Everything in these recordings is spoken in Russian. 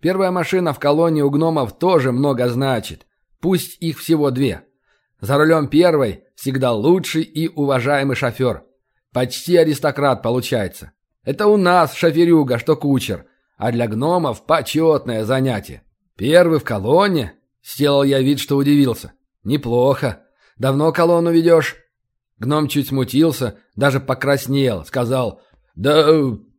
Первая машина в колонии у гномов тоже много значит. Пусть их всего две. За рулем первой всегда лучший и уважаемый шофер. Почти аристократ получается. Это у нас шоферюга, что кучер. А для гномов почетное занятие. Первый в колонне? Сделал я вид, что удивился. Неплохо. Давно колонну ведешь? Гном чуть смутился, даже покраснел, сказал. Да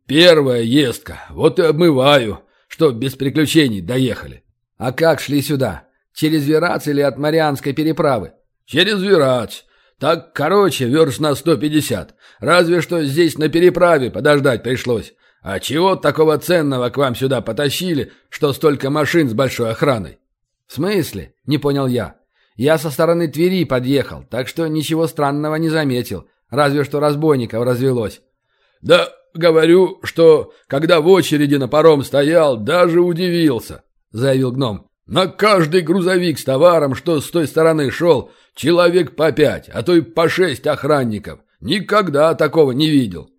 первая ездка, вот и обмываю, что без приключений доехали. А как шли сюда? Через Верац или от Марианской переправы? Через Верац. Так, короче, верст на 150. Разве что здесь на переправе подождать пришлось. А чего такого ценного к вам сюда потащили, что столько машин с большой охраной? В смысле? Не понял я. Я со стороны Твери подъехал, так что ничего странного не заметил. Разве что разбойников развелось. Да, говорю, что когда в очереди на паром стоял, даже удивился, заявил гном. На каждый грузовик с товаром, что с той стороны шел, человек по пять, а то и по шесть охранников. Никогда такого не видел.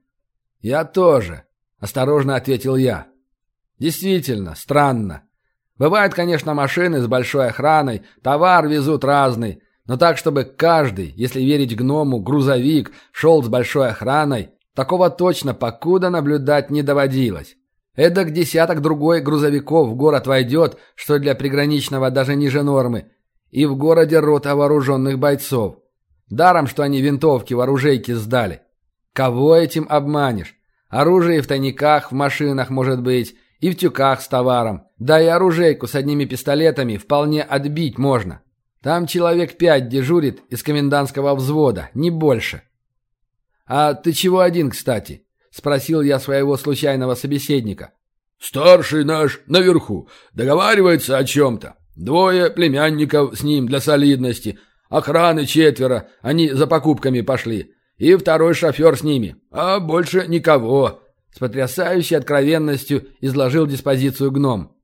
Я тоже, осторожно ответил я. Действительно, странно. Бывают, конечно, машины с большой охраной, товар везут разный, но так, чтобы каждый, если верить гному, грузовик шел с большой охраной, такого точно покуда наблюдать не доводилось. Эдак десяток другой грузовиков в город войдет, что для приграничного даже ниже нормы, и в городе рота вооруженных бойцов. Даром, что они винтовки в оружейке сдали. Кого этим обманешь? Оружие в тайниках, в машинах, может быть, и в тюках с товаром. Да и оружейку с одними пистолетами вполне отбить можно. Там человек пять дежурит из комендантского взвода, не больше. «А ты чего один, кстати?» — спросил я своего случайного собеседника. «Старший наш наверху. Договаривается о чем-то. Двое племянников с ним для солидности. Охраны четверо. Они за покупками пошли. И второй шофер с ними. А больше никого». С потрясающей откровенностью изложил диспозицию гном.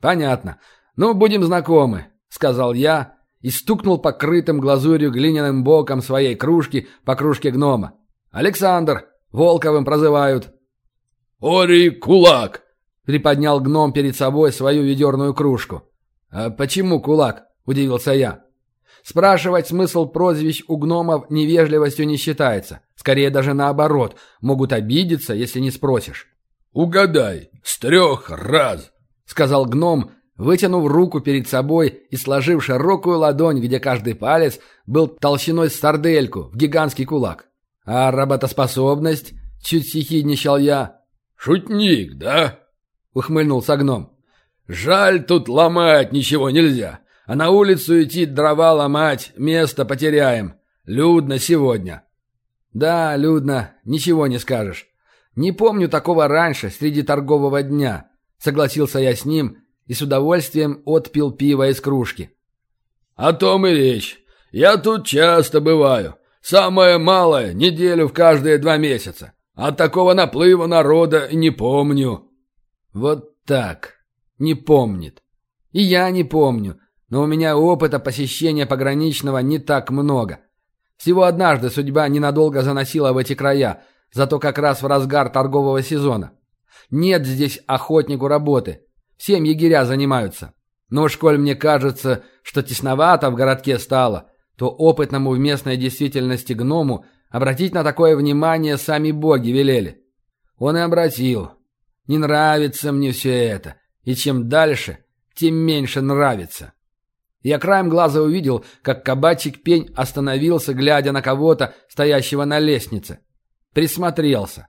«Понятно. Ну, будем знакомы», — сказал я и стукнул покрытым глазурью глиняным боком своей кружки по кружке гнома. «Александр, Волковым прозывают». «Ори кулак!» — приподнял гном перед собой свою ведерную кружку. «А почему кулак?» — удивился я. Спрашивать смысл прозвищ у гномов невежливостью не считается. Скорее даже наоборот, могут обидеться, если не спросишь. «Угадай, с трех раз!» — сказал гном, вытянув руку перед собой и сложив широкую ладонь, где каждый палец был толщиной с сардельку, в гигантский кулак. «А работоспособность?» — чуть сихидничал я. «Шутник, да?» — ухмыльнулся гном. «Жаль, тут ломать ничего нельзя. А на улицу идти дрова ломать, место потеряем. Людно сегодня». «Да, людно, ничего не скажешь. Не помню такого раньше, среди торгового дня», — согласился я с ним и с удовольствием отпил пиво из кружки. «О том и речь. Я тут часто бываю. Самое малое – неделю в каждые два месяца. От такого наплыва народа не помню». «Вот так. Не помнит. И я не помню, но у меня опыта посещения пограничного не так много. Всего однажды судьба ненадолго заносила в эти края, зато как раз в разгар торгового сезона. Нет здесь охотнику работы. Всем егеря занимаются. Но уж коль мне кажется, что тесновато в городке стало – то опытному в местной действительности гному обратить на такое внимание сами боги велели. Он и обратил. Не нравится мне все это, и чем дальше, тем меньше нравится. Я краем глаза увидел, как кабачик пень остановился, глядя на кого-то, стоящего на лестнице. Присмотрелся.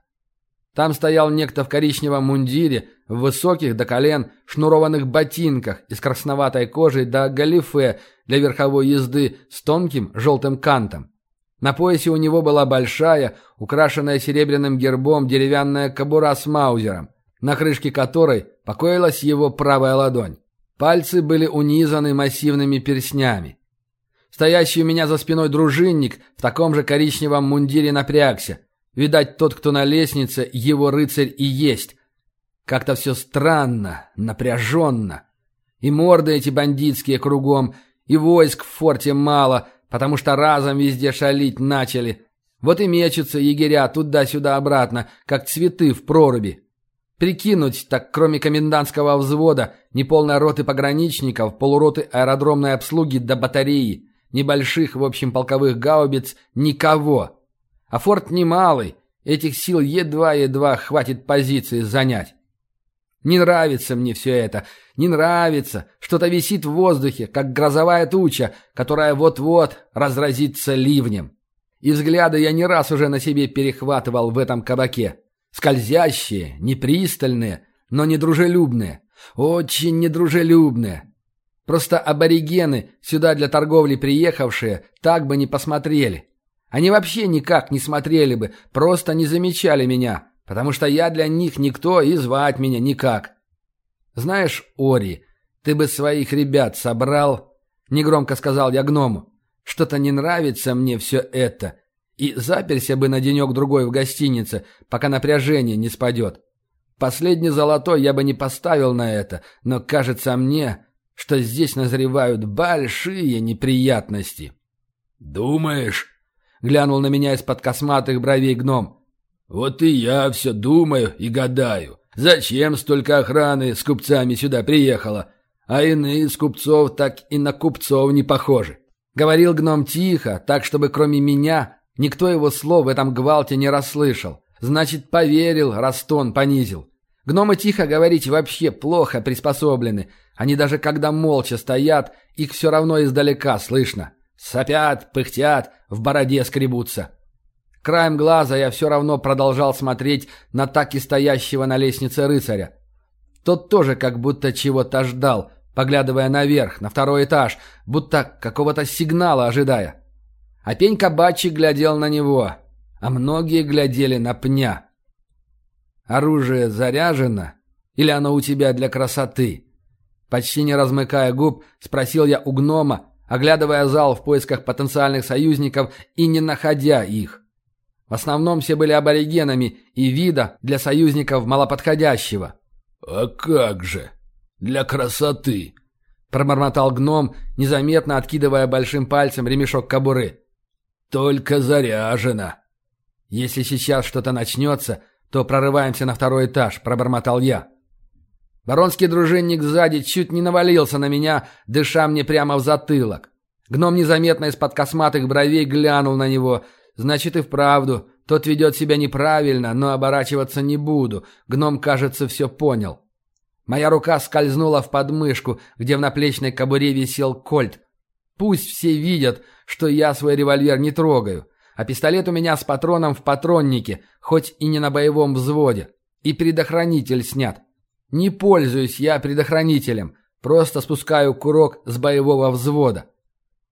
Там стоял некто в коричневом мундире, в высоких до колен шнурованных ботинках из красноватой кожи до галифе для верховой езды с тонким желтым кантом. На поясе у него была большая, украшенная серебряным гербом деревянная кобура с маузером, на крышке которой покоилась его правая ладонь. Пальцы были унизаны массивными перстнями. Стоящий у меня за спиной дружинник в таком же коричневом мундире напрягся. Видать, тот, кто на лестнице, его рыцарь и есть. Как-то все странно, напряженно. И морды эти бандитские кругом – и войск в форте мало, потому что разом везде шалить начали. Вот и мечутся егеря туда-сюда обратно, как цветы в проруби. Прикинуть, так кроме комендантского взвода, неполной роты пограничников, полуроты аэродромной обслуги до батареи, небольших, в общем, полковых гаубиц, никого. А форт немалый, этих сил едва-едва хватит позиции занять. Не нравится мне все это, не нравится. Что-то висит в воздухе, как грозовая туча, которая вот-вот разразится ливнем. И взгляды я не раз уже на себе перехватывал в этом кабаке. Скользящие, непристальные, но недружелюбные. Очень недружелюбные. Просто аборигены, сюда для торговли приехавшие, так бы не посмотрели. Они вообще никак не смотрели бы, просто не замечали меня, потому что я для них никто и звать меня никак. Знаешь, Ори, ты бы своих ребят собрал, негромко сказал я гному. Что-то не нравится мне все это. И заперся бы на денек-другой в гостинице, пока напряжение не спадет. Последний золотой я бы не поставил на это, но кажется мне, что здесь назревают большие неприятности. «Думаешь?» — глянул на меня из-под косматых бровей гном. «Вот и я все думаю и гадаю. Зачем столько охраны с купцами сюда приехало? А иные из купцов так и на купцов не похожи. Говорил гном тихо, так, чтобы кроме меня никто его слов в этом гвалте не расслышал. Значит, поверил, раз тон понизил. Гномы тихо говорить вообще плохо приспособлены. Они даже когда молча стоят, их все равно издалека слышно. Сопят, пыхтят, в бороде скребутся. Краем глаза я все равно продолжал смотреть на так и стоящего на лестнице рыцаря. Тот тоже как будто чего-то ждал, поглядывая наверх, на второй этаж, будто какого-то сигнала ожидая. А пень-кабачик глядел на него, а многие глядели на пня. «Оружие заряжено? Или оно у тебя для красоты?» Почти не размыкая губ, спросил я у гнома, оглядывая зал в поисках потенциальных союзников и не находя их. В основном все были аборигенами и вида для союзников малоподходящего. «А как же!» Для красоты!» Пробормотал гном, незаметно откидывая большим пальцем ремешок кобуры. «Только заряжено!» «Если сейчас что-то начнется, то прорываемся на второй этаж», — пробормотал я. Баронский дружинник сзади чуть не навалился на меня, дыша мне прямо в затылок. Гном незаметно из-под косматых бровей глянул на него. Значит и вправду, тот ведет себя неправильно, но оборачиваться не буду. Гном, кажется, все понял. Моя рука скользнула в подмышку, где в наплечной кобуре висел кольт. Пусть все видят, что я свой револьвер не трогаю, а пистолет у меня с патроном в патроннике, хоть и не на боевом взводе. И предохранитель снят. Не пользуюсь я предохранителем, просто спускаю курок с боевого взвода.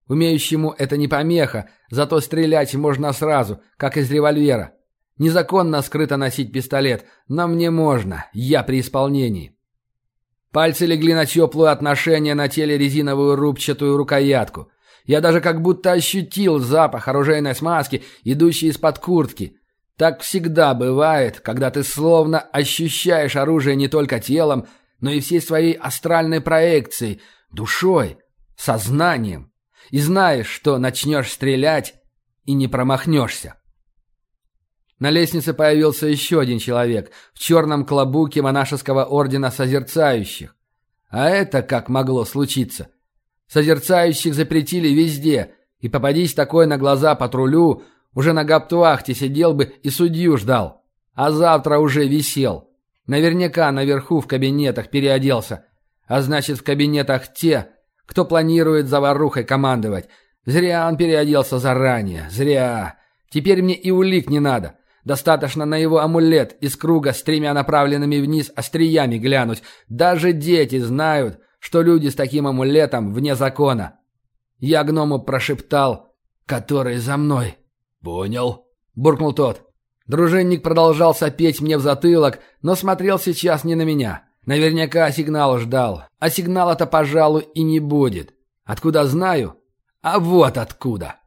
Умеющему это не помеха, зато стрелять можно сразу, как из револьвера. Незаконно скрыто носить пистолет, но мне можно, я при исполнении. Пальцы легли на теплую отношение на теле резиновую рубчатую рукоятку. Я даже как будто ощутил запах оружейной смазки, идущей из-под куртки. Так всегда бывает, когда ты словно ощущаешь оружие не только телом, но и всей своей астральной проекцией, душой, сознанием. И знаешь, что начнешь стрелять и не промахнешься. На лестнице появился еще один человек в черном клобуке монашеского ордена созерцающих. А это как могло случиться? Созерцающих запретили везде, и попадись такой на глаза патрулю, уже на гаптуахте сидел бы и судью ждал. А завтра уже висел. Наверняка наверху в кабинетах переоделся. А значит, в кабинетах те, кто планирует заварухой командовать. Зря он переоделся заранее, зря. Теперь мне и улик не надо. Достаточно на его амулет из круга с тремя направленными вниз остриями глянуть. Даже дети знают, что люди с таким амулетом вне закона. Я гному прошептал, который за мной. «Понял», — буркнул тот. Дружинник продолжал сопеть мне в затылок, но смотрел сейчас не на меня. Наверняка сигнал ждал. А сигнала-то, пожалуй, и не будет. Откуда знаю? А вот откуда.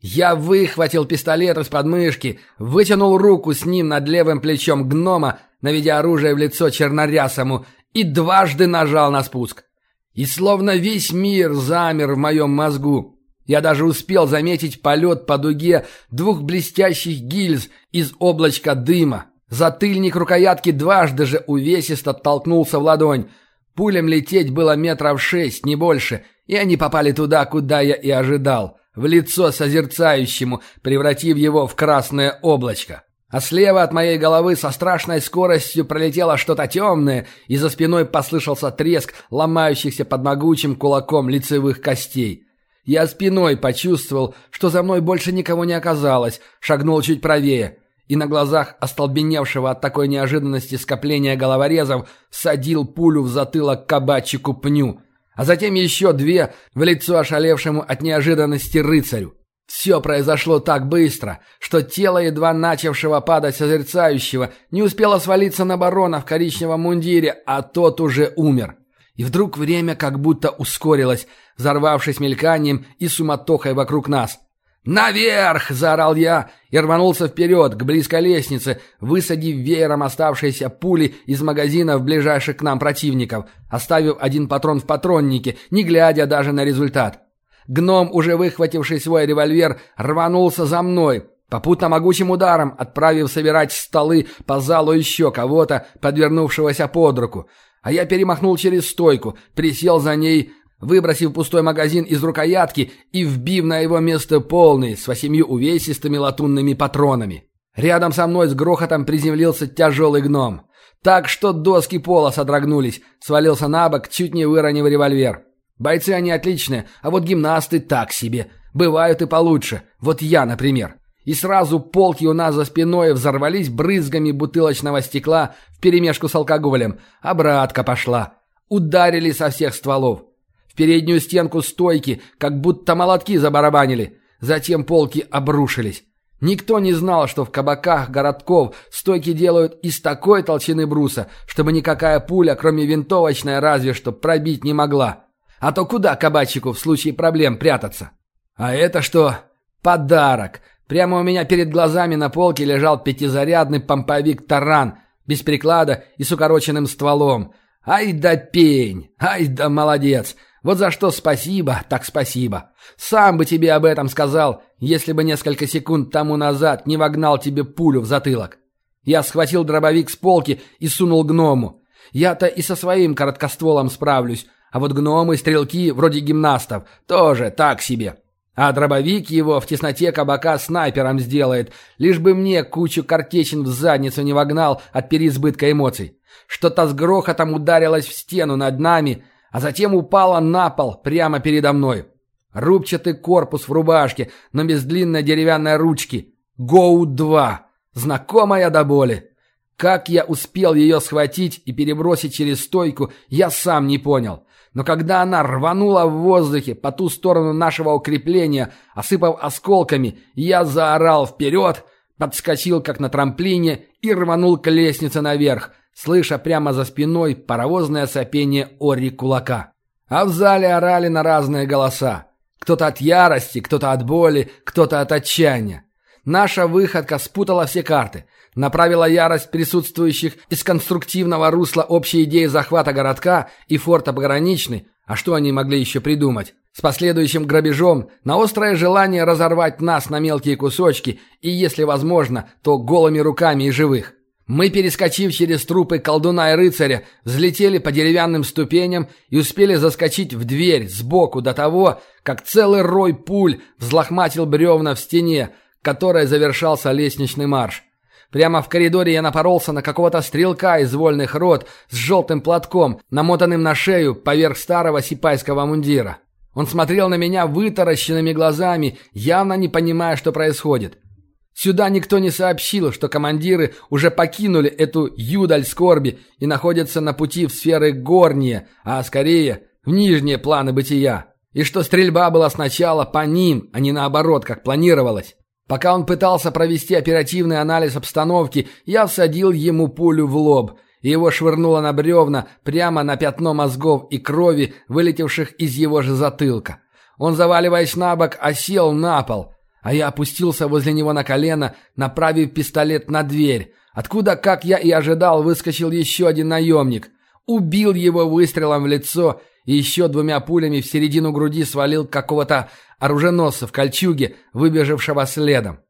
Я выхватил пистолет из подмышки, вытянул руку с ним над левым плечом гнома, наведя оружие в лицо чернорясому, и дважды нажал на спуск. И словно весь мир замер в моем мозгу. Я даже успел заметить полет по дуге двух блестящих гильз из облачка дыма, Затыльник рукоятки дважды же увесисто толкнулся в ладонь. Пулям лететь было метров шесть, не больше, и они попали туда, куда я и ожидал, в лицо созерцающему, превратив его в красное облачко. А слева от моей головы со страшной скоростью пролетело что-то темное, и за спиной послышался треск ломающихся под могучим кулаком лицевых костей. Я спиной почувствовал, что за мной больше никого не оказалось, шагнул чуть правее и на глазах остолбеневшего от такой неожиданности скопления головорезов садил пулю в затылок кабачику пню, а затем еще две в лицо ошалевшему от неожиданности рыцарю. Все произошло так быстро, что тело едва начавшего падать созерцающего не успело свалиться на барона в коричневом мундире, а тот уже умер. И вдруг время как будто ускорилось, взорвавшись мельканием и суматохой вокруг нас. «Наверх!» – заорал я и рванулся вперед, к близкой лестнице, высадив веером оставшиеся пули из магазинов ближайших к нам противников, оставив один патрон в патроннике, не глядя даже на результат. Гном, уже выхвативший свой револьвер, рванулся за мной, попутно могучим ударом отправив собирать столы по залу еще кого-то, подвернувшегося под руку. А я перемахнул через стойку, присел за ней, выбросив пустой магазин из рукоятки и вбив на его место полный с восемью увесистыми латунными патронами. Рядом со мной с грохотом приземлился тяжелый гном. Так что доски пола содрогнулись, свалился на бок, чуть не выронив револьвер. Бойцы они отличные, а вот гимнасты так себе. Бывают и получше. Вот я, например. И сразу полки у нас за спиной взорвались брызгами бутылочного стекла вперемешку с алкоголем. Обратка пошла. Ударили со всех стволов переднюю стенку стойки, как будто молотки забарабанили. Затем полки обрушились. Никто не знал, что в кабаках городков стойки делают из такой толщины бруса, чтобы никакая пуля, кроме винтовочной, разве что пробить не могла. А то куда кабачику в случае проблем прятаться? А это что? Подарок. Прямо у меня перед глазами на полке лежал пятизарядный помповик «Таран» без приклада и с укороченным стволом. Ай да пень! Ай да молодец! Вот за что спасибо, так спасибо. Сам бы тебе об этом сказал, если бы несколько секунд тому назад не вогнал тебе пулю в затылок. Я схватил дробовик с полки и сунул гному. Я-то и со своим короткостволом справлюсь, а вот гномы-стрелки, вроде гимнастов, тоже так себе. А дробовик его в тесноте кабака снайпером сделает, лишь бы мне кучу картечин в задницу не вогнал от переизбытка эмоций. Что-то с грохотом ударилось в стену над нами — а затем упала на пол прямо передо мной. Рубчатый корпус в рубашке, но без длинной деревянной ручки. Гоу-2. Знакомая до боли. Как я успел ее схватить и перебросить через стойку, я сам не понял. Но когда она рванула в воздухе по ту сторону нашего укрепления, осыпав осколками, я заорал вперед, подскочил как на трамплине и рванул к лестнице наверх, слыша прямо за спиной паровозное сопение Ори кулака. А в зале орали на разные голоса. Кто-то от ярости, кто-то от боли, кто-то от отчаяния. Наша выходка спутала все карты, направила ярость присутствующих из конструктивного русла общей идеи захвата городка и форта пограничный, а что они могли еще придумать, с последующим грабежом, на острое желание разорвать нас на мелкие кусочки и, если возможно, то голыми руками и живых. Мы, перескочив через трупы колдуна и рыцаря, взлетели по деревянным ступеням и успели заскочить в дверь сбоку до того, как целый рой пуль взлохматил бревна в стене, которой завершался лестничный марш. Прямо в коридоре я напоролся на какого-то стрелка из вольных рот с желтым платком, намотанным на шею поверх старого сипайского мундира. Он смотрел на меня вытаращенными глазами, явно не понимая, что происходит. Сюда никто не сообщил, что командиры уже покинули эту юдаль скорби и находятся на пути в сферы горние, а скорее в нижние планы бытия. И что стрельба была сначала по ним, а не наоборот, как планировалось. Пока он пытался провести оперативный анализ обстановки, я всадил ему пулю в лоб, и его швырнуло на бревна прямо на пятно мозгов и крови, вылетевших из его же затылка. Он, заваливаясь на бок, осел на пол – а я опустился возле него на колено, направив пистолет на дверь, откуда, как я и ожидал, выскочил еще один наемник. Убил его выстрелом в лицо и еще двумя пулями в середину груди свалил какого-то оруженосца в кольчуге, выбежавшего следом.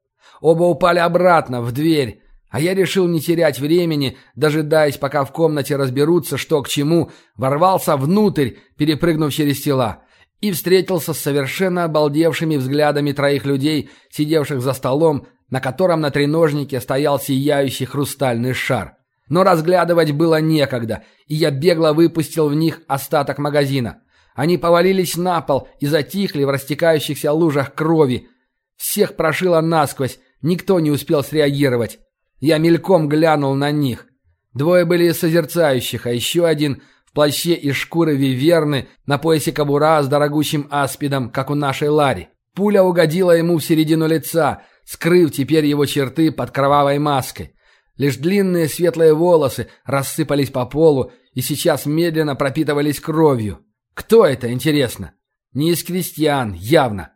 Оба упали обратно, в дверь, А я решил не терять времени, дожидаясь, пока в комнате разберутся, что к чему, ворвался внутрь, перепрыгнув через тела, и встретился с совершенно обалдевшими взглядами троих людей, сидевших за столом, на котором на треножнике стоял сияющий хрустальный шар. Но разглядывать было некогда, и я бегло выпустил в них остаток магазина. Они повалились на пол и затихли в растекающихся лужах крови. Всех прошило насквозь, никто не успел среагировать. Я мельком глянул на них. Двое были созерцающих, а еще один в плаще из шкуры виверны, на поясе кобура с дорогущим аспидом, как у нашей Лари. Пуля угодила ему в середину лица, скрыв теперь его черты под кровавой маской. Лишь длинные светлые волосы рассыпались по полу и сейчас медленно пропитывались кровью. Кто это, интересно? Не из крестьян, явно.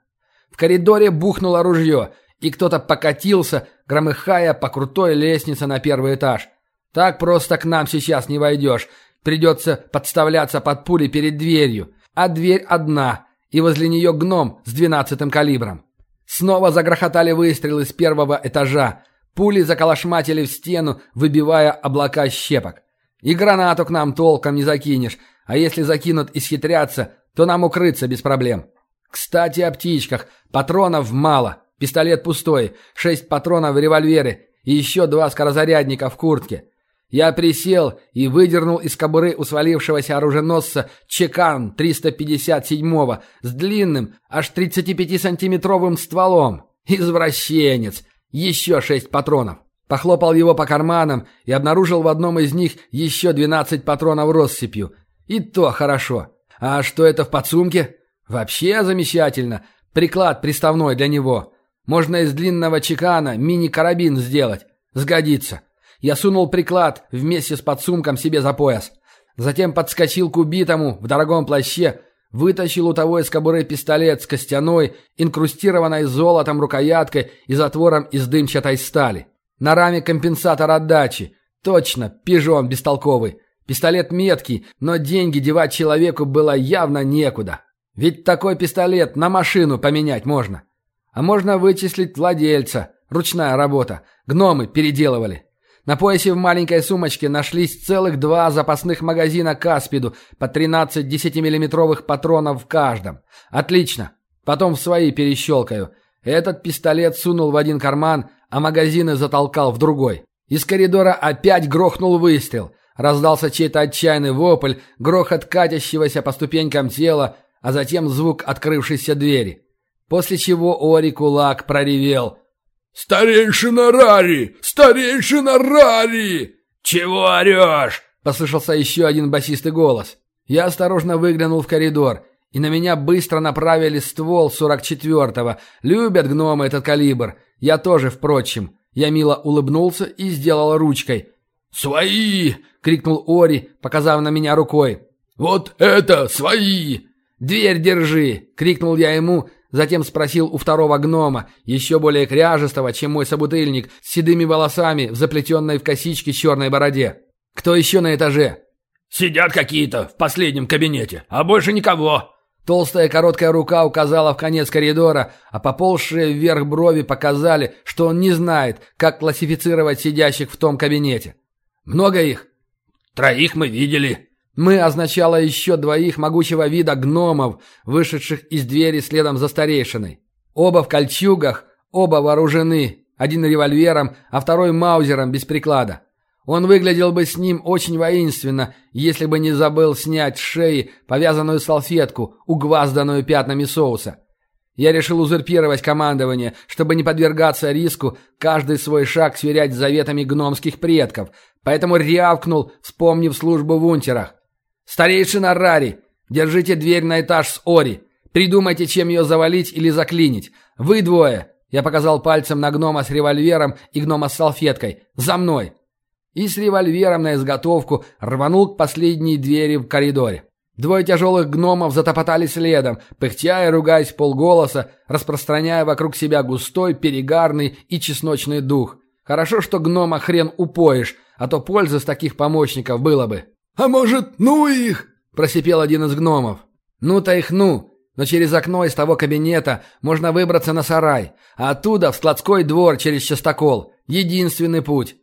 В коридоре бухнуло ружье, и кто-то покатился, громыхая по крутой лестнице на первый этаж. Так просто к нам сейчас не войдешь. Придется подставляться под пули перед дверью. А дверь одна, и возле нее гном с двенадцатым калибром. Снова загрохотали выстрелы с первого этажа. Пули заколошматили в стену, выбивая облака щепок. И гранату к нам толком не закинешь, а если закинут и схитрятся, то нам укрыться без проблем. Кстати, о птичках. Патронов мало. Пистолет пустой. Шесть патронов в револьвере. И еще два скорозарядника в куртке. Я присел и выдернул из кобуры у свалившегося оруженосца чекан 357-го с длинным, аж 35-сантиметровым стволом. Извращенец. Еще шесть патронов. Похлопал его по карманам и обнаружил в одном из них еще 12 патронов россыпью. И то хорошо. А что это в подсумке? Вообще замечательно. Приклад приставной для него. Можно из длинного чекана мини-карабин сделать. Сгодится. Я сунул приклад вместе с подсумком себе за пояс. Затем подскочил к убитому в дорогом плаще, вытащил у того из кобуры пистолет с костяной, инкрустированной золотом рукояткой и затвором из дымчатой стали. На раме компенсатор отдачи. Точно, пижон бестолковый. Пистолет меткий, но деньги девать человеку было явно некуда. Ведь такой пистолет на машину поменять можно. А можно вычислить владельца. Ручная работа. Гномы переделывали. На поясе в маленькой сумочке нашлись целых два запасных магазина Каспиду по 13 10-миллиметровых патронов в каждом. Отлично. Потом в свои перещелкаю. Этот пистолет сунул в один карман, а магазины затолкал в другой. Из коридора опять грохнул выстрел. Раздался чей-то отчаянный вопль, грохот катящегося по ступенькам тела, а затем звук открывшейся двери. После чего Ори Кулак проревел. «Старейшина Рари! Старейшина Рари!» «Чего орешь?» — послышался еще один басистый голос. Я осторожно выглянул в коридор, и на меня быстро направили ствол 44-го. Любят гномы этот калибр. Я тоже, впрочем. Я мило улыбнулся и сделал ручкой. «Свои!» — крикнул Ори, показав на меня рукой. «Вот это свои!» «Дверь держи!» — крикнул я ему, затем спросил у второго гнома, еще более кряжестого, чем мой собутыльник, с седыми волосами в заплетенной в косички черной бороде. «Кто еще на этаже?» «Сидят какие-то в последнем кабинете, а больше никого!» Толстая короткая рука указала в конец коридора, а поползшие вверх брови показали, что он не знает, как классифицировать сидящих в том кабинете. «Много их?» «Троих мы видели». «Мы» означало еще двоих могучего вида гномов, вышедших из двери следом за старейшиной. Оба в кольчугах, оба вооружены, один револьвером, а второй маузером без приклада. Он выглядел бы с ним очень воинственно, если бы не забыл снять с шеи повязанную салфетку, угвазданную пятнами соуса. Я решил узурпировать командование, чтобы не подвергаться риску каждый свой шаг сверять с заветами гномских предков, поэтому рявкнул, вспомнив службу в унтерах. «Старейшина Рари, держите дверь на этаж с Ори. Придумайте, чем ее завалить или заклинить. Вы двое!» Я показал пальцем на гнома с револьвером и гнома с салфеткой. «За мной!» И с револьвером на изготовку рванул к последней двери в коридоре. Двое тяжелых гномов затопотали следом, пыхтя и ругаясь полголоса, распространяя вокруг себя густой, перегарный и чесночный дух. Хорошо, что гнома хрен упоишь, а то пользы с таких помощников было бы. «А может, ну их?» – просипел один из гномов. «Ну-то их ну, но через окно из того кабинета можно выбраться на сарай, а оттуда в складской двор через частокол. Единственный путь.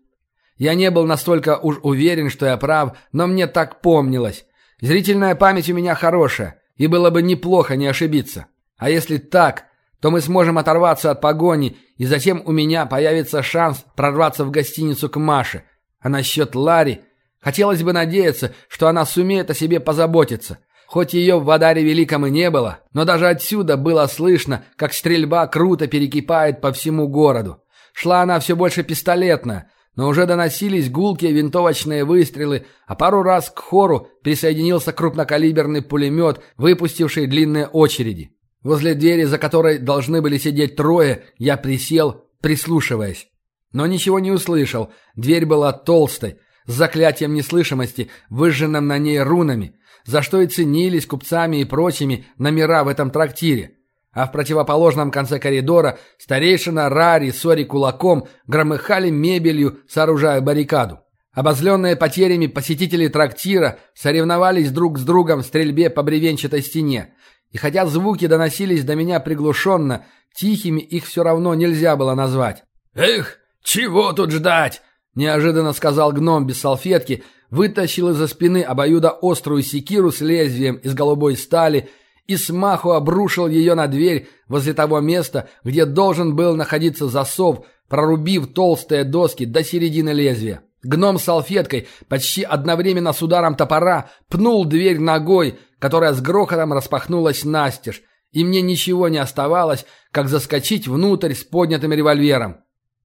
Я не был настолько уж уверен, что я прав, но мне так помнилось. Зрительная память у меня хорошая, и было бы неплохо не ошибиться. А если так, то мы сможем оторваться от погони, и затем у меня появится шанс прорваться в гостиницу к Маше. А насчет Ларри... Хотелось бы надеяться, что она сумеет о себе позаботиться. Хоть ее в Вадаре Великом и не было, но даже отсюда было слышно, как стрельба круто перекипает по всему городу. Шла она все больше пистолетная, но уже доносились гулкие винтовочные выстрелы, а пару раз к хору присоединился крупнокалиберный пулемет, выпустивший длинные очереди. Возле двери, за которой должны были сидеть трое, я присел, прислушиваясь. Но ничего не услышал, дверь была толстой, с заклятием неслышимости, выжженным на ней рунами, за что и ценились купцами и прочими номера в этом трактире а в противоположном конце коридора старейшина Рари с Ори кулаком громыхали мебелью, сооружая баррикаду. Обозленные потерями посетители трактира соревновались друг с другом в стрельбе по бревенчатой стене. И хотя звуки доносились до меня приглушенно, тихими их все равно нельзя было назвать. «Эх, чего тут ждать?» – неожиданно сказал гном без салфетки, вытащил из-за спины обоюдо острую секиру с лезвием из голубой стали и смаху обрушил ее на дверь возле того места, где должен был находиться засов, прорубив толстые доски до середины лезвия. Гном с салфеткой почти одновременно с ударом топора пнул дверь ногой, которая с грохотом распахнулась настежь, и мне ничего не оставалось, как заскочить внутрь с поднятым револьвером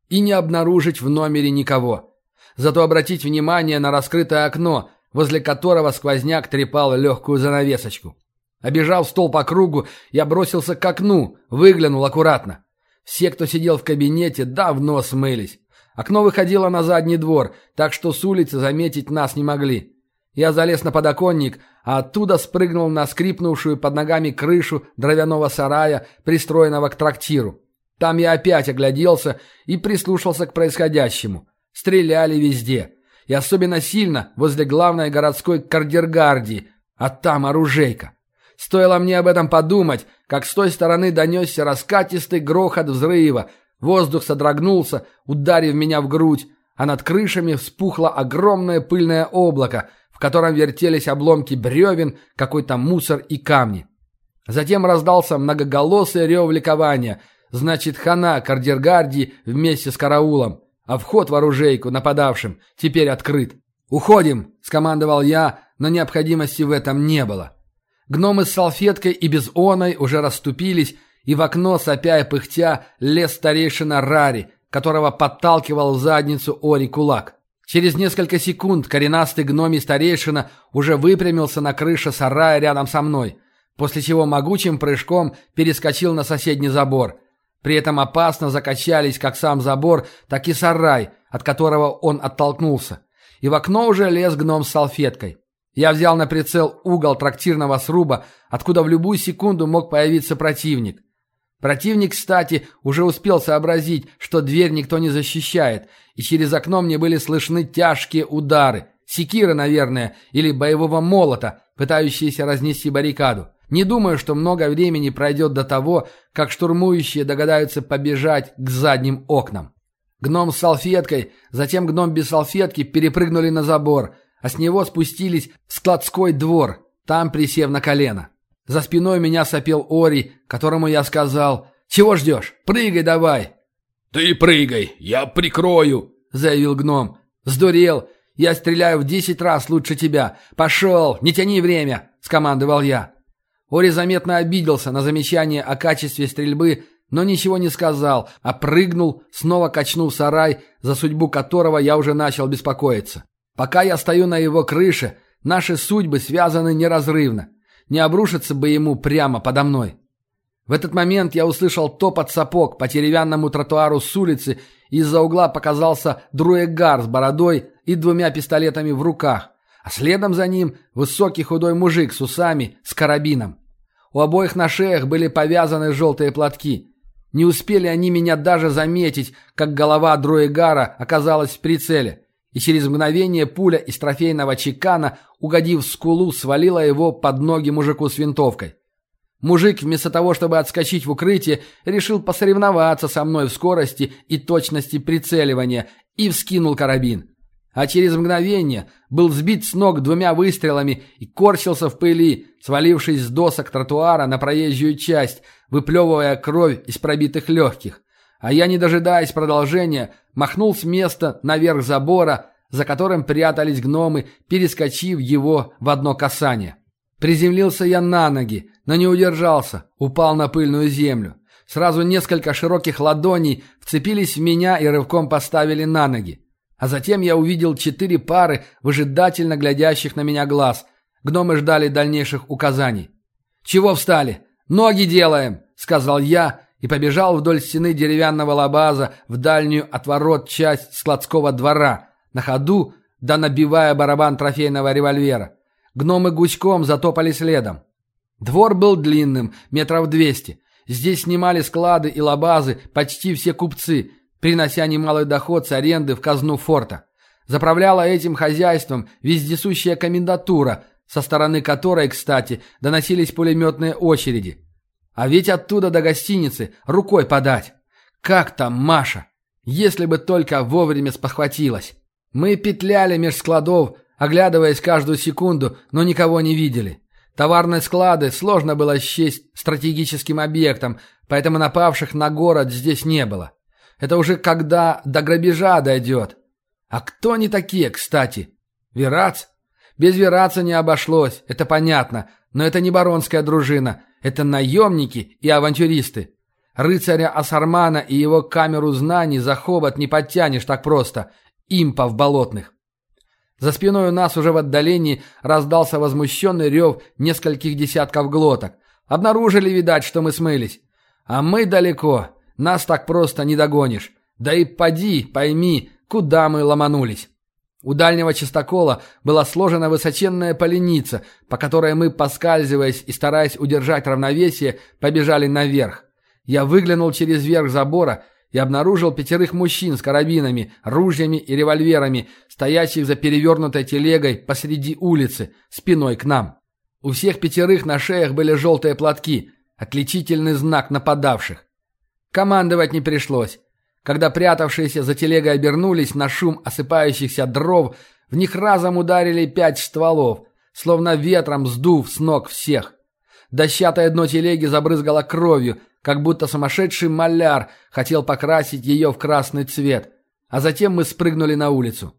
и не обнаружить в номере никого. Зато обратить внимание на раскрытое окно, возле которого сквозняк трепал легкую занавесочку. Обежав стол по кругу, я бросился к окну, выглянул аккуратно. Все, кто сидел в кабинете, давно смылись. Окно выходило на задний двор, так что с улицы заметить нас не могли. Я залез на подоконник, а оттуда спрыгнул на скрипнувшую под ногами крышу дровяного сарая, пристроенного к трактиру. Там я опять огляделся и прислушался к происходящему. Стреляли везде. И особенно сильно возле главной городской кардергардии, а там оружейка. Стоило мне об этом подумать, как с той стороны донесся раскатистый грохот взрыва. Воздух содрогнулся, ударив меня в грудь, а над крышами вспухло огромное пыльное облако, в котором вертелись обломки бревен, какой-то мусор и камни. Затем раздался многоголосый рев ликования. Значит, хана кардергардии вместе с караулом, а вход в оружейку нападавшим теперь открыт. «Уходим!» – скомандовал я, но необходимости в этом не было. Гномы с салфеткой и без оной уже расступились, и в окно, сопя и пыхтя, лез старейшина Рари, которого подталкивал в задницу Ори кулак. Через несколько секунд коренастый гномий старейшина уже выпрямился на крыше сарая рядом со мной, после чего могучим прыжком перескочил на соседний забор. При этом опасно закачались как сам забор, так и сарай, от которого он оттолкнулся. И в окно уже лез гном с салфеткой. Я взял на прицел угол трактирного сруба, откуда в любую секунду мог появиться противник. Противник, кстати, уже успел сообразить, что дверь никто не защищает, и через окно мне были слышны тяжкие удары. Секиры, наверное, или боевого молота, пытающиеся разнести баррикаду. Не думаю, что много времени пройдет до того, как штурмующие догадаются побежать к задним окнам. Гном с салфеткой, затем гном без салфетки перепрыгнули на забор – а с него спустились в складской двор, там присев на колено. За спиной меня сопел Ори, которому я сказал «Чего ждешь? Прыгай давай!» «Ты прыгай, я прикрою!» — заявил гном. «Сдурел! Я стреляю в десять раз лучше тебя! Пошел! Не тяни время!» — скомандовал я. Ори заметно обиделся на замечание о качестве стрельбы, но ничего не сказал, а прыгнул, снова качнув сарай, за судьбу которого я уже начал беспокоиться. Пока я стою на его крыше, наши судьбы связаны неразрывно. Не обрушиться бы ему прямо подо мной. В этот момент я услышал топот сапог по деревянному тротуару с улицы, и из-за угла показался Друэгар с бородой и двумя пистолетами в руках, а следом за ним высокий худой мужик с усами, с карабином. У обоих на шеях были повязаны желтые платки. Не успели они меня даже заметить, как голова Друэгара оказалась в прицеле и через мгновение пуля из трофейного чекана, угодив в скулу, свалила его под ноги мужику с винтовкой. Мужик, вместо того, чтобы отскочить в укрытие, решил посоревноваться со мной в скорости и точности прицеливания и вскинул карабин. А через мгновение был сбит с ног двумя выстрелами и корчился в пыли, свалившись с досок тротуара на проезжую часть, выплевывая кровь из пробитых легких. А я, не дожидаясь продолжения, махнул с места наверх забора, за которым прятались гномы, перескочив его в одно касание. Приземлился я на ноги, но не удержался, упал на пыльную землю. Сразу несколько широких ладоней вцепились в меня и рывком поставили на ноги. А затем я увидел четыре пары выжидательно глядящих на меня глаз. Гномы ждали дальнейших указаний. «Чего встали? Ноги делаем!» — сказал я и побежал вдоль стены деревянного лабаза в дальнюю от ворот часть складского двора, на ходу, да набивая барабан трофейного револьвера. Гномы гуськом затопали следом. Двор был длинным, метров двести. Здесь снимали склады и лабазы почти все купцы, принося немалый доход с аренды в казну форта. Заправляла этим хозяйством вездесущая комендатура, со стороны которой, кстати, доносились пулеметные очереди. А ведь оттуда до гостиницы рукой подать. Как там Маша? Если бы только вовремя спохватилась. Мы петляли меж складов, оглядываясь каждую секунду, но никого не видели. Товарные склады сложно было счесть стратегическим объектом, поэтому напавших на город здесь не было. Это уже когда до грабежа дойдет. А кто они такие, кстати? Верац? Без Вераца не обошлось, это понятно, но это не баронская дружина, это наемники и авантюристы. Рыцаря Асармана и его камеру знаний за хобот не подтянешь так просто. Импов болотных. За спиной у нас уже в отдалении раздался возмущенный рев нескольких десятков глоток. Обнаружили, видать, что мы смылись. А мы далеко. Нас так просто не догонишь. Да и поди, пойми, куда мы ломанулись. У дальнего чистокола была сложена высоченная поленица, по которой мы, поскальзываясь и стараясь удержать равновесие, побежали наверх. Я выглянул через верх забора и обнаружил пятерых мужчин с карабинами, ружьями и револьверами, стоящих за перевернутой телегой посреди улицы, спиной к нам. У всех пятерых на шеях были желтые платки, отличительный знак нападавших. Командовать не пришлось. Когда прятавшиеся за телегой обернулись на шум осыпающихся дров, в них разом ударили пять стволов, словно ветром сдув с ног всех. Дощатое дно телеги забрызгало кровью, как будто сумасшедший маляр хотел покрасить ее в красный цвет. А затем мы спрыгнули на улицу.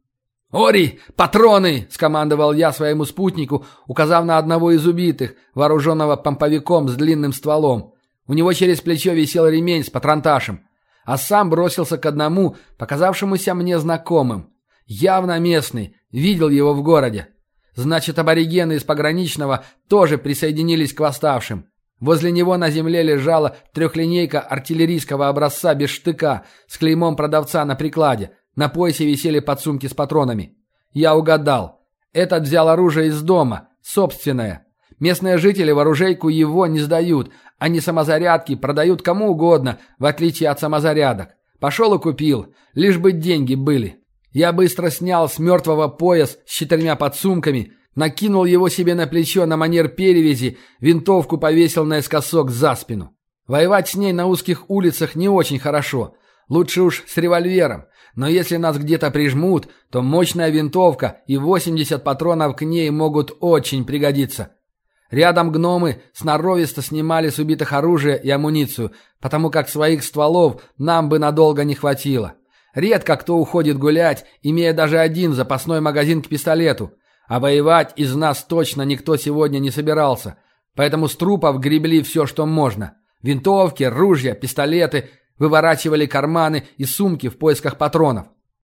«Ори, патроны!» – скомандовал я своему спутнику, указав на одного из убитых, вооруженного помповиком с длинным стволом. У него через плечо висел ремень с патронташем, а сам бросился к одному, показавшемуся мне знакомым. Явно местный, видел его в городе. Значит, аборигены из пограничного тоже присоединились к восставшим. Возле него на земле лежала трехлинейка артиллерийского образца без штыка с клеймом продавца на прикладе. На поясе висели подсумки с патронами. Я угадал. Этот взял оружие из дома, собственное. Местные жители в оружейку его не сдают, они самозарядки продают кому угодно, в отличие от самозарядок. Пошел и купил, лишь бы деньги были. Я быстро снял с мертвого пояс с четырьмя подсумками, накинул его себе на плечо на манер перевязи, винтовку повесил наискосок за спину. Воевать с ней на узких улицах не очень хорошо. Лучше уж с револьвером. Но если нас где-то прижмут, то мощная винтовка и 80 патронов к ней могут очень пригодиться. Рядом гномы сноровисто снимали с убитых оружие и амуницию, потому как своих стволов нам бы надолго не хватило. Редко кто уходит гулять, имея даже один запасной магазин к пистолету. А воевать из нас точно никто сегодня не собирался. Поэтому с трупов гребли все, что можно. Винтовки, ружья, пистолеты, выворачивали карманы и сумки в поисках патронов.